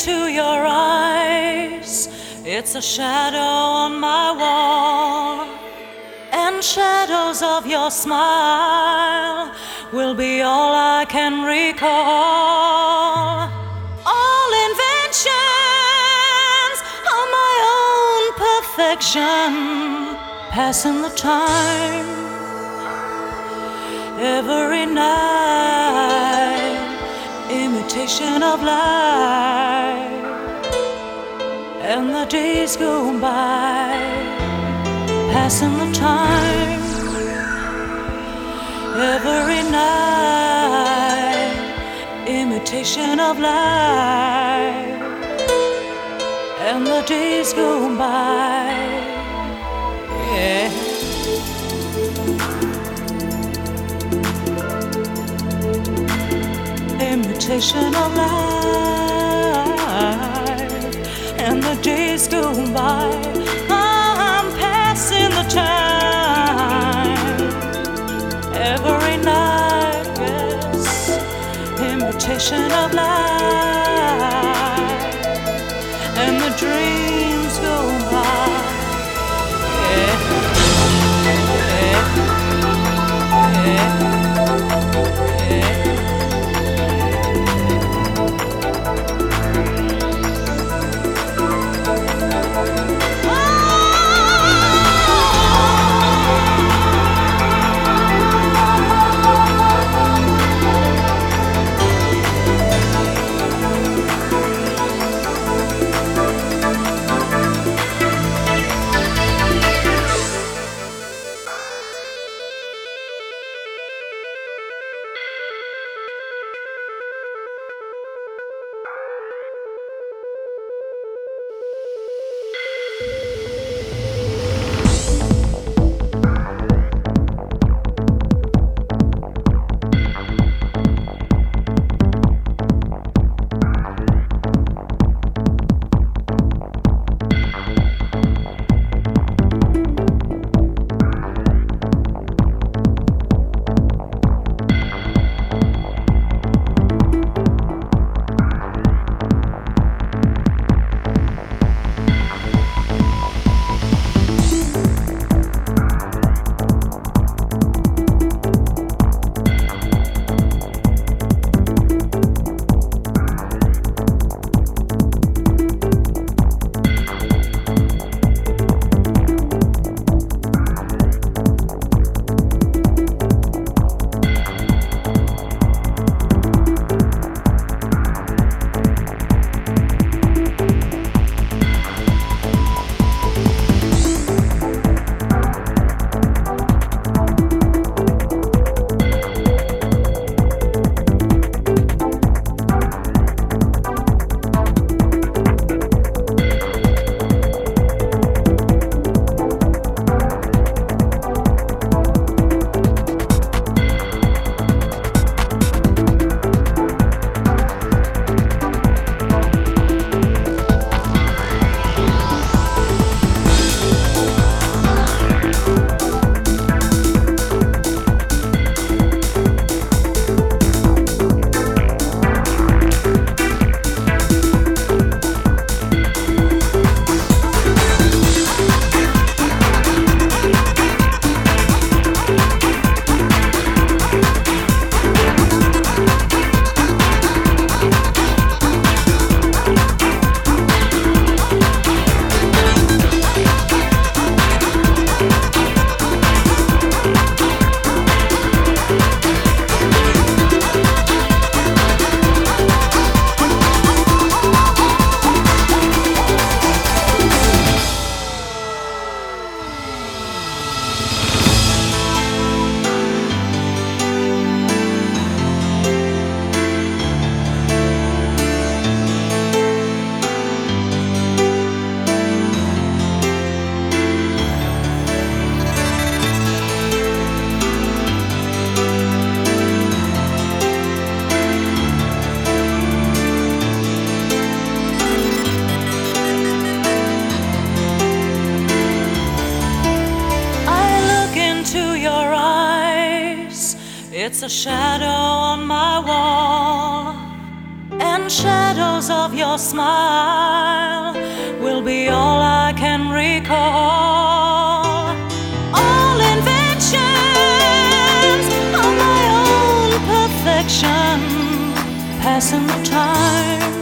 into your eyes, it's a shadow on my wall, and shadows of your smile will be all I can recall. All inventions of my own perfection, passing the time every night, imitation of life, and the days go by, passing the time every night, imitation of life, and the days go by. Yeah. Of life, and the days go by. I'm passing the time. Every night, yes, imitation of life, It's a shadow on my wall, and shadows of your smile will be all I can recall. All inventions of my own perfection, passing the time.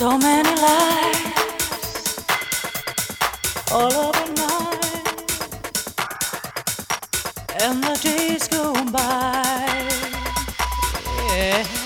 So many lives, all of the night, and the days go by. Yeah.